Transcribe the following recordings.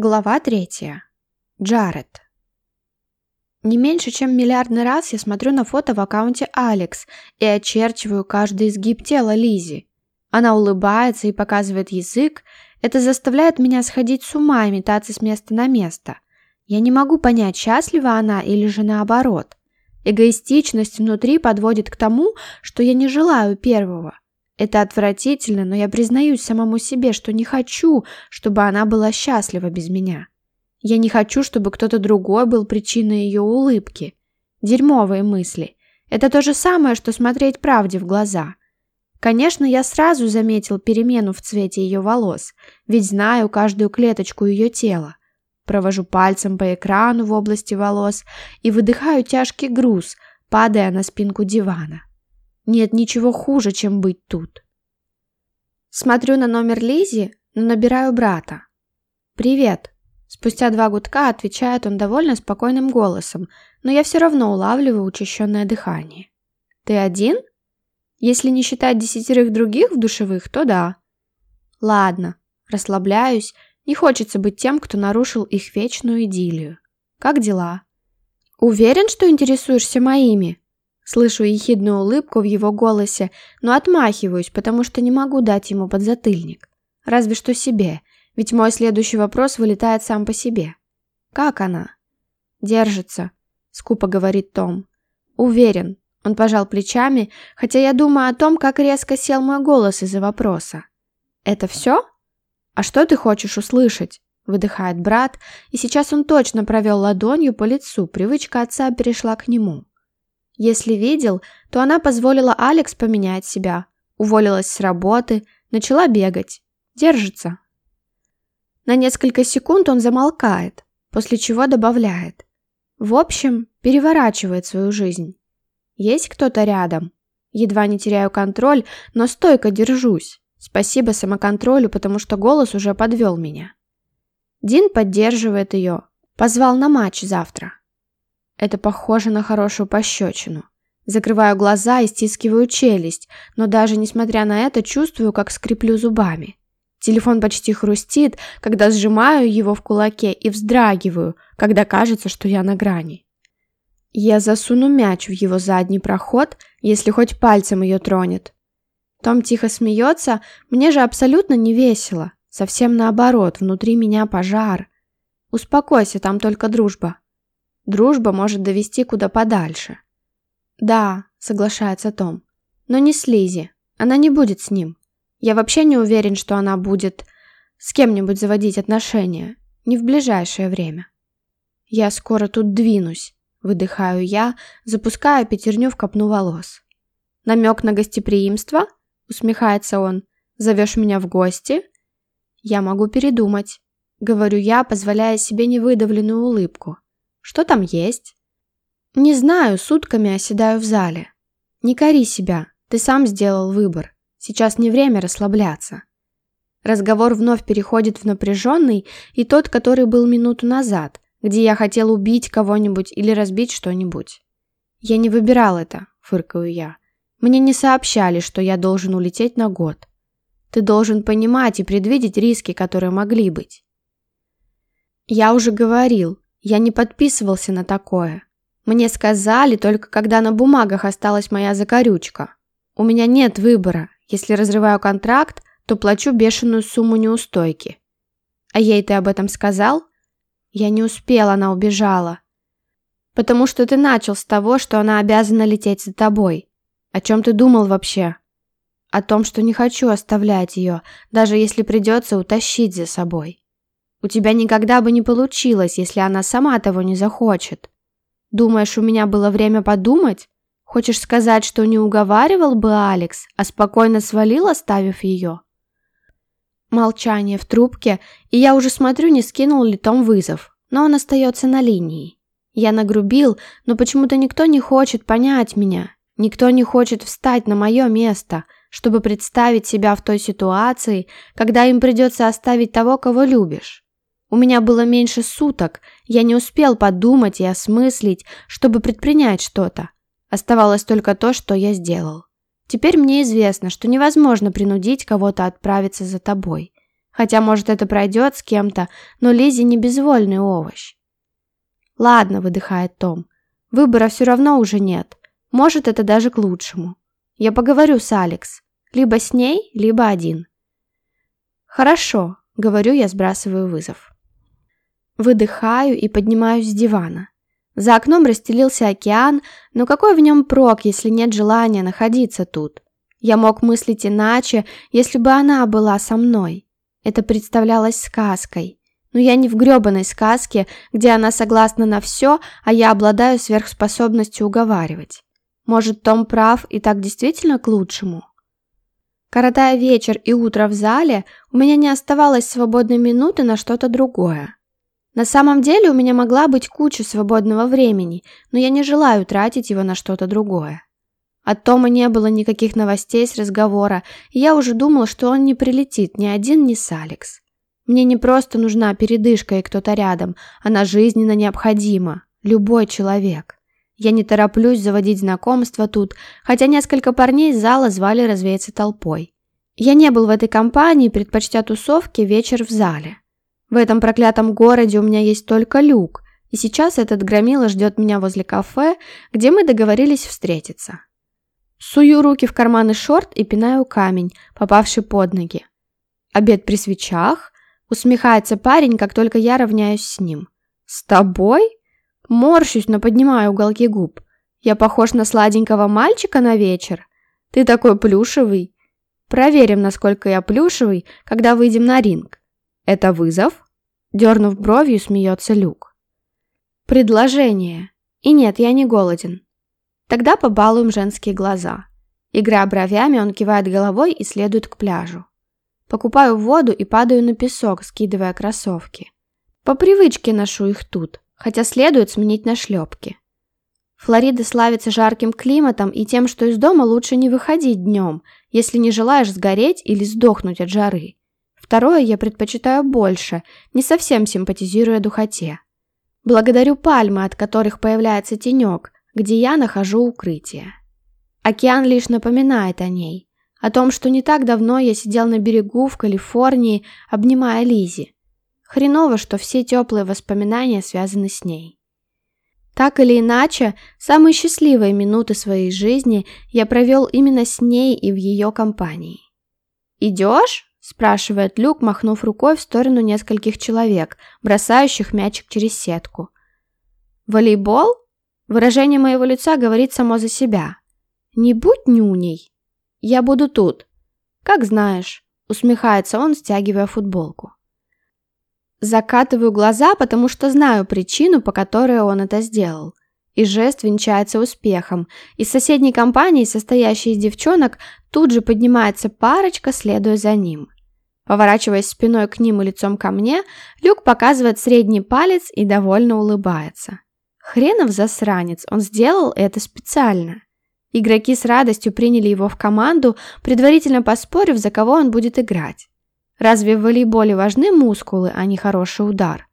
Глава третья. Джаред. Не меньше, чем миллиардный раз я смотрю на фото в аккаунте Алекс и очерчиваю каждый изгиб тела Лизи. Она улыбается и показывает язык. Это заставляет меня сходить с ума и метаться с места на место. Я не могу понять, счастлива она или же наоборот. Эгоистичность внутри подводит к тому, что я не желаю первого. Это отвратительно, но я признаюсь самому себе, что не хочу, чтобы она была счастлива без меня. Я не хочу, чтобы кто-то другой был причиной ее улыбки. Дерьмовые мысли. Это то же самое, что смотреть правде в глаза. Конечно, я сразу заметил перемену в цвете ее волос, ведь знаю каждую клеточку ее тела. Провожу пальцем по экрану в области волос и выдыхаю тяжкий груз, падая на спинку дивана. Нет ничего хуже, чем быть тут. Смотрю на номер Лизи, но набираю брата. «Привет!» Спустя два гудка отвечает он довольно спокойным голосом, но я все равно улавливаю учащенное дыхание. «Ты один?» «Если не считать десятерых других в душевых, то да». «Ладно, расслабляюсь, не хочется быть тем, кто нарушил их вечную идиллию. Как дела?» «Уверен, что интересуешься моими?» Слышу ехидную улыбку в его голосе, но отмахиваюсь, потому что не могу дать ему подзатыльник. Разве что себе, ведь мой следующий вопрос вылетает сам по себе. «Как она?» «Держится», — скупо говорит Том. «Уверен». Он пожал плечами, хотя я думаю о том, как резко сел мой голос из-за вопроса. «Это все?» «А что ты хочешь услышать?» Выдыхает брат, и сейчас он точно провел ладонью по лицу, привычка отца перешла к нему. Если видел, то она позволила Алекс поменять себя, уволилась с работы, начала бегать. Держится. На несколько секунд он замолкает, после чего добавляет. В общем, переворачивает свою жизнь. Есть кто-то рядом? Едва не теряю контроль, но стойко держусь. Спасибо самоконтролю, потому что голос уже подвел меня. Дин поддерживает ее. Позвал на матч завтра. Это похоже на хорошую пощечину. Закрываю глаза и стискиваю челюсть, но даже несмотря на это чувствую, как скреплю зубами. Телефон почти хрустит, когда сжимаю его в кулаке и вздрагиваю, когда кажется, что я на грани. Я засуну мяч в его задний проход, если хоть пальцем ее тронет. Том тихо смеется, мне же абсолютно не весело. Совсем наоборот, внутри меня пожар. Успокойся, там только дружба. Дружба может довести куда подальше. Да, соглашается Том. Но не с Лизи. Она не будет с ним. Я вообще не уверен, что она будет с кем-нибудь заводить отношения. Не в ближайшее время. Я скоро тут двинусь. Выдыхаю я, запускаю пятерню в копну волос. Намек на гостеприимство? Усмехается он. Зовешь меня в гости? Я могу передумать. Говорю я, позволяя себе невыдавленную улыбку. Что там есть? Не знаю, сутками оседаю в зале. Не кори себя, ты сам сделал выбор. Сейчас не время расслабляться. Разговор вновь переходит в напряженный, и тот, который был минуту назад, где я хотел убить кого-нибудь или разбить что-нибудь. Я не выбирал это, фыркаю я. Мне не сообщали, что я должен улететь на год. Ты должен понимать и предвидеть риски, которые могли быть. Я уже говорил, я не подписывался на такое. Мне сказали только когда на бумагах осталась моя закорючка. У меня нет выбора. Если разрываю контракт, то плачу бешеную сумму неустойки. А ей ты об этом сказал? Я не успела, она убежала. Потому что ты начал с того, что она обязана лететь за тобой. О чем ты думал вообще? О том, что не хочу оставлять ее, даже если придется утащить за собой. У тебя никогда бы не получилось, если она сама того не захочет. Думаешь, у меня было время подумать? Хочешь сказать, что не уговаривал бы Алекс, а спокойно свалил, оставив ее?» Молчание в трубке, и я уже смотрю, не скинул ли Том вызов, но он остается на линии. Я нагрубил, но почему-то никто не хочет понять меня, никто не хочет встать на мое место, чтобы представить себя в той ситуации, когда им придется оставить того, кого любишь. У меня было меньше суток, я не успел подумать и осмыслить, чтобы предпринять что-то. Оставалось только то, что я сделал. Теперь мне известно, что невозможно принудить кого-то отправиться за тобой. Хотя, может, это пройдет с кем-то, но Лизи не безвольный овощ. «Ладно», — выдыхает Том, — «выбора все равно уже нет. Может, это даже к лучшему. Я поговорю с Алекс. Либо с ней, либо один». «Хорошо», — говорю я, сбрасываю вызов. Выдыхаю и поднимаюсь с дивана. За окном расстелился океан, но какой в нем прок, если нет желания находиться тут? Я мог мыслить иначе, если бы она была со мной. Это представлялось сказкой. Но я не в грёбаной сказке, где она согласна на все, а я обладаю сверхспособностью уговаривать. Может, Том прав и так действительно к лучшему? Коротая вечер и утро в зале, у меня не оставалось свободной минуты на что-то другое. На самом деле у меня могла быть куча свободного времени, но я не желаю тратить его на что-то другое. От Тома не было никаких новостей с разговора, и я уже думал, что он не прилетит ни один, ни с Алекс. Мне не просто нужна передышка и кто-то рядом, она жизненно необходима. Любой человек. Я не тороплюсь заводить знакомства тут, хотя несколько парней из зала звали развеяться толпой. Я не был в этой компании, предпочтя тусовки вечер в зале. В этом проклятом городе у меня есть только люк, и сейчас этот громила ждет меня возле кафе, где мы договорились встретиться. Сую руки в карманы шорт и пинаю камень, попавший под ноги. Обед при свечах? Усмехается парень, как только я равняюсь с ним. С тобой? Морщусь, но поднимаю уголки губ. Я похож на сладенького мальчика на вечер? Ты такой плюшевый. Проверим, насколько я плюшевый, когда выйдем на ринг. Это вызов? Дернув бровью, смеется Люк. Предложение. И нет, я не голоден. Тогда побалуем женские глаза. Играя бровями, он кивает головой и следует к пляжу. Покупаю воду и падаю на песок, скидывая кроссовки. По привычке ношу их тут, хотя следует сменить на шлепки. Флорида славится жарким климатом и тем, что из дома лучше не выходить днем, если не желаешь сгореть или сдохнуть от жары. Второе я предпочитаю больше, не совсем симпатизируя духоте. Благодарю пальмы, от которых появляется тенек, где я нахожу укрытие. Океан лишь напоминает о ней, о том, что не так давно я сидел на берегу в Калифорнии, обнимая Лизи. Хреново, что все теплые воспоминания связаны с ней. Так или иначе, самые счастливые минуты своей жизни я провел именно с ней и в ее компании. «Идешь?» – спрашивает Люк, махнув рукой в сторону нескольких человек, бросающих мячик через сетку. «Волейбол?» Выражение моего лица говорит само за себя. «Не будь нюней. Я буду тут. Как знаешь», — усмехается он, стягивая футболку. Закатываю глаза, потому что знаю причину, по которой он это сделал. И жест венчается успехом. Из соседней компании, состоящей из девчонок, тут же поднимается парочка, следуя за ним. Поворачиваясь спиной к ним и лицом ко мне, Люк показывает средний палец и довольно улыбается. Хренов засранец, он сделал это специально. Игроки с радостью приняли его в команду, предварительно поспорив, за кого он будет играть. Разве в волейболе важны мускулы, а не хороший удар?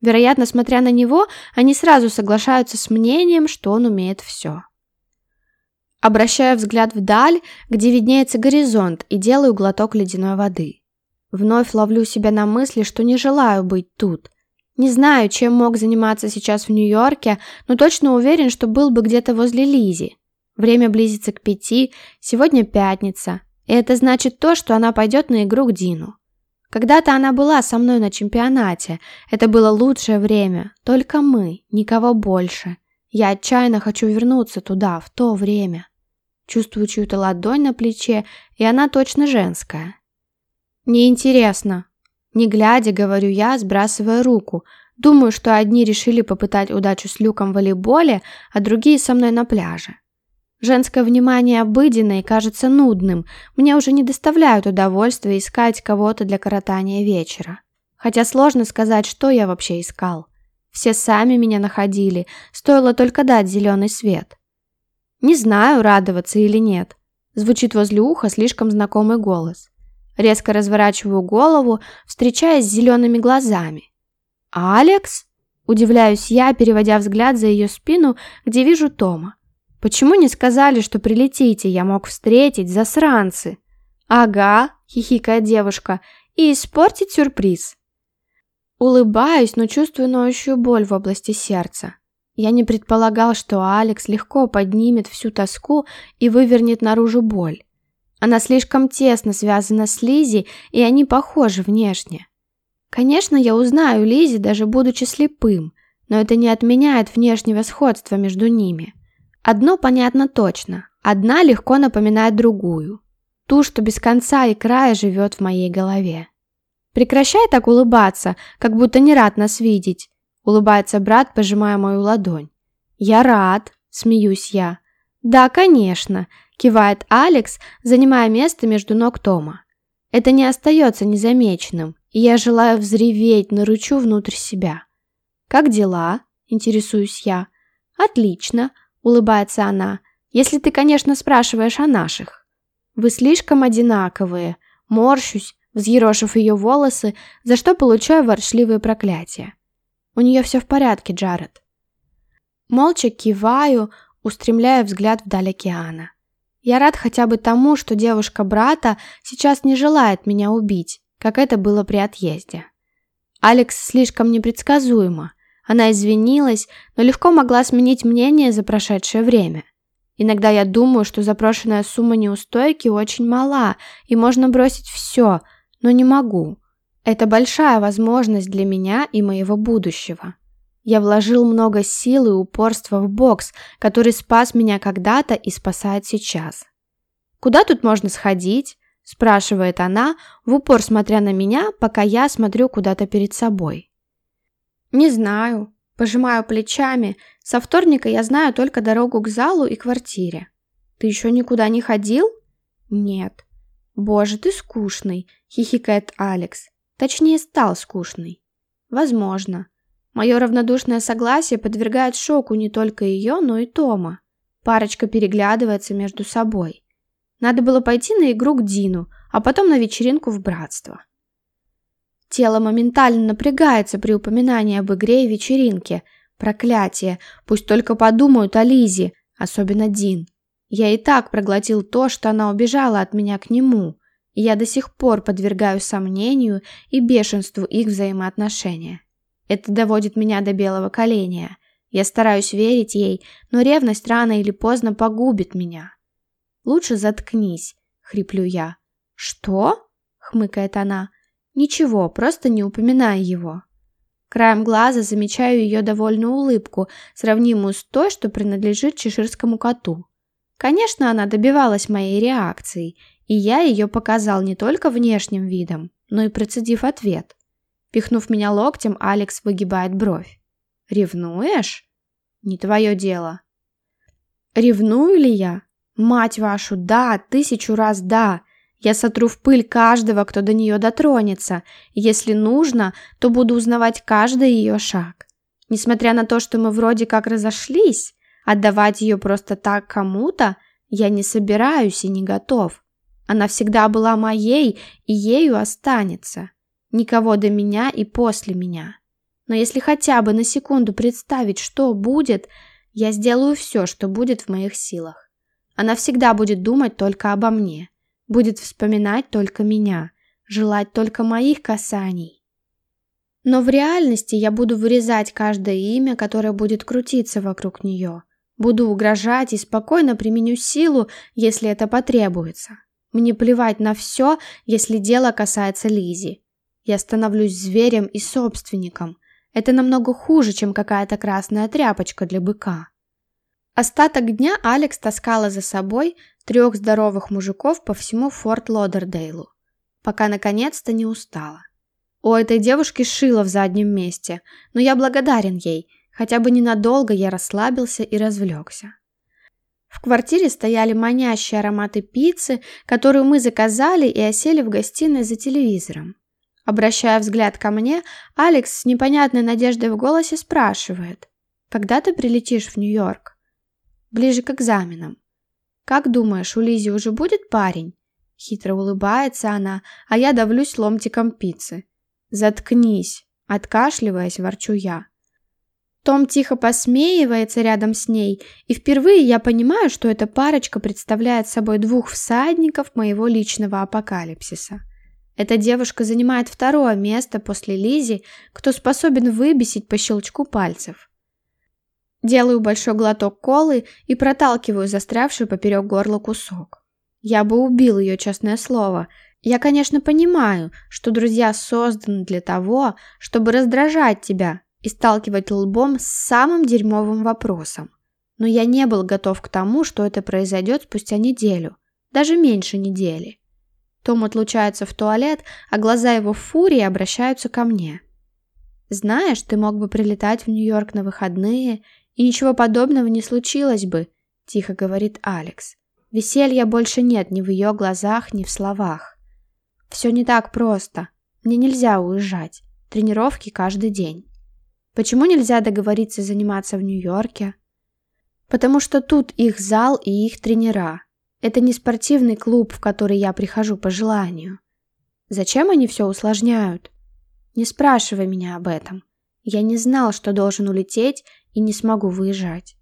Вероятно, смотря на него, они сразу соглашаются с мнением, что он умеет все. Обращаю взгляд вдаль, где виднеется горизонт, и делаю глоток ледяной воды. Вновь ловлю себя на мысли, что не желаю быть тут, не знаю, чем мог заниматься сейчас в Нью-Йорке, но точно уверен, что был бы где-то возле Лизи. Время близится к пяти, сегодня пятница, и это значит то, что она пойдет на игру к Дину. Когда-то она была со мной на чемпионате, это было лучшее время, только мы, никого больше. Я отчаянно хочу вернуться туда, в то время. Чувствую чью-то ладонь на плече, и она точно женская. Неинтересно, не глядя, говорю я, сбрасывая руку. Думаю, что одни решили попытать удачу с Люком в волейболе, а другие со мной на пляже. Женское внимание обыденное и кажется нудным. Мне уже не доставляют удовольствия искать кого-то для коротания вечера. Хотя сложно сказать, что я вообще искал. Все сами меня находили, стоило только дать зеленый свет. Не знаю, радоваться или нет. Звучит возле уха слишком знакомый голос. Резко разворачиваю голову, встречаясь с зелеными глазами. «Алекс?» – удивляюсь я, переводя взгляд за ее спину, где вижу Тома. «Почему не сказали, что прилетите? Я мог встретить, засранцы!» «Ага», – хихикает девушка, и испортить сюрприз. Улыбаюсь, но чувствую ноющую боль в области сердца. Я не предполагал, что Алекс легко поднимет всю тоску и вывернет наружу боль. Она слишком тесно связана с Лизи, и они похожи внешне. Конечно, я узнаю Лизи, даже будучи слепым, но это не отменяет внешнего сходства между ними. Одно понятно точно. Одна легко напоминает другую. Ту, что без конца и края живет в моей голове. Прекращай так улыбаться, как будто не рад нас видеть. Улыбается брат, пожимая мою ладонь. Я рад, смеюсь я. Да, конечно, кивает Алекс, занимая место между ног Тома. Это не остается незамеченным, и я желаю взреветь на ручу внутрь себя. «Как дела?» – интересуюсь я. «Отлично», – улыбается она, – «если ты, конечно, спрашиваешь о наших». «Вы слишком одинаковые», – морщусь, взъерошив ее волосы, за что получаю ворчливые проклятия. У нее все в порядке, Джаред. Молча киваю, устремляя взгляд вдаль океана. Я рад хотя бы тому, что девушка брата сейчас не желает меня убить, как это было при отъезде. Алекс слишком непредсказуема. Она извинилась, но легко могла сменить мнение за прошедшее время. Иногда я думаю, что запрошенная сумма неустойки очень мала, и можно бросить все, но не могу. Это большая возможность для меня и моего будущего. Я вложил много сил и упорства в бокс, который спас меня когда-то и спасает сейчас. «Куда тут можно сходить?» – спрашивает она, в упор смотря на меня, пока я смотрю куда-то перед собой. «Не знаю». Пожимаю плечами. Со вторника я знаю только дорогу к залу и квартире. «Ты еще никуда не ходил?» «Нет». «Боже, ты скучный», – хихикает Алекс. Точнее, стал скучный. Возможно. Мое равнодушное согласие подвергает шоку не только ее, но и Тома. Парочка переглядывается между собой. Надо было пойти на игру к Дину, а потом на вечеринку в братство. Тело моментально напрягается при упоминании об игре и вечеринке. Проклятие, пусть только подумают о Лизе, особенно Дин. Я и так проглотил то, что она убежала от меня к нему я до сих пор подвергаю сомнению и бешенству их взаимоотношения. Это доводит меня до белого коленя. Я стараюсь верить ей, но ревность рано или поздно погубит меня. «Лучше заткнись», — хриплю я. «Что?» — хмыкает она. «Ничего, просто не упоминай его». Краем глаза замечаю ее довольную улыбку, сравнимую с той, что принадлежит чеширскому коту. Конечно, она добивалась моей реакции, и я ее показал не только внешним видом, но и процедив ответ. Пихнув меня локтем, Алекс выгибает бровь. «Ревнуешь?» «Не твое дело». «Ревную ли я? Мать вашу, да, тысячу раз да. Я сотру в пыль каждого, кто до нее дотронется. Если нужно, то буду узнавать каждый ее шаг. Несмотря на то, что мы вроде как разошлись, отдавать ее просто так кому-то я не собираюсь и не готов. Она всегда была моей и ею останется. Никого до меня и после меня. Но если хотя бы на секунду представить, что будет, я сделаю все, что будет в моих силах. Она всегда будет думать только обо мне, будет вспоминать только меня, желать только моих касаний. Но в реальности я буду вырезать каждое имя, которое будет крутиться вокруг нее. Буду угрожать и спокойно применю силу, если это потребуется. Мне плевать на все, если дело касается Лизи. Я становлюсь зверем и собственником. Это намного хуже, чем какая-то красная тряпочка для быка. Остаток дня Алекс таскала за собой трех здоровых мужиков по всему Форт Лодердейлу, пока наконец-то не устала. У этой девушки шило в заднем месте, но я благодарен ей, хотя бы ненадолго я расслабился и развлекся. В квартире стояли манящие ароматы пиццы, которую мы заказали и осели в гостиной за телевизором. Обращая взгляд ко мне, Алекс с непонятной надеждой в голосе спрашивает, «Когда ты прилетишь в Нью-Йорк?» «Ближе к экзаменам». «Как думаешь, у Лизи уже будет парень?» Хитро улыбается она, а я давлюсь ломтиком пиццы. «Заткнись!» Откашливаясь, ворчу я. Том тихо посмеивается рядом с ней, и впервые я понимаю, что эта парочка представляет собой двух всадников моего личного апокалипсиса. Эта девушка занимает второе место после Лизи, кто способен выбесить по щелчку пальцев. Делаю большой глоток колы и проталкиваю застрявший поперек горла кусок. Я бы убил ее, честное слово. Я, конечно, понимаю, что друзья созданы для того, чтобы раздражать тебя и сталкивать лбом с самым дерьмовым вопросом. Но я не был готов к тому, что это произойдет спустя неделю, даже меньше недели. Том отлучается в туалет, а глаза его в фурии обращаются ко мне. «Знаешь, ты мог бы прилетать в Нью-Йорк на выходные, и ничего подобного не случилось бы», – тихо говорит Алекс. Веселья больше нет ни в ее глазах, ни в словах. Все не так просто. Мне нельзя уезжать. Тренировки каждый день. Почему нельзя договориться заниматься в Нью-Йорке? Потому что тут их зал и их тренера. Это не спортивный клуб, в который я прихожу по желанию. Зачем они все усложняют? Не спрашивай меня об этом. Я не знал, что должен улететь и не смогу выезжать.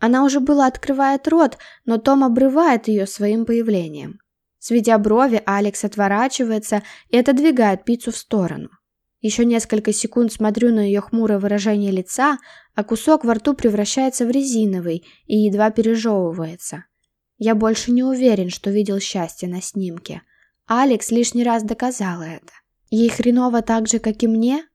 Она уже было открывает рот, но Том обрывает ее своим появлением. Сведя брови, Алекс отворачивается и отодвигает пиццу в сторону. Еще несколько секунд смотрю на ее хмурое выражение лица, а кусок во рту превращается в резиновый и едва пережевывается. Я больше не уверен, что видел счастье на снимке. Алекс лишний раз доказала это. Ей хреново так же, как и мне?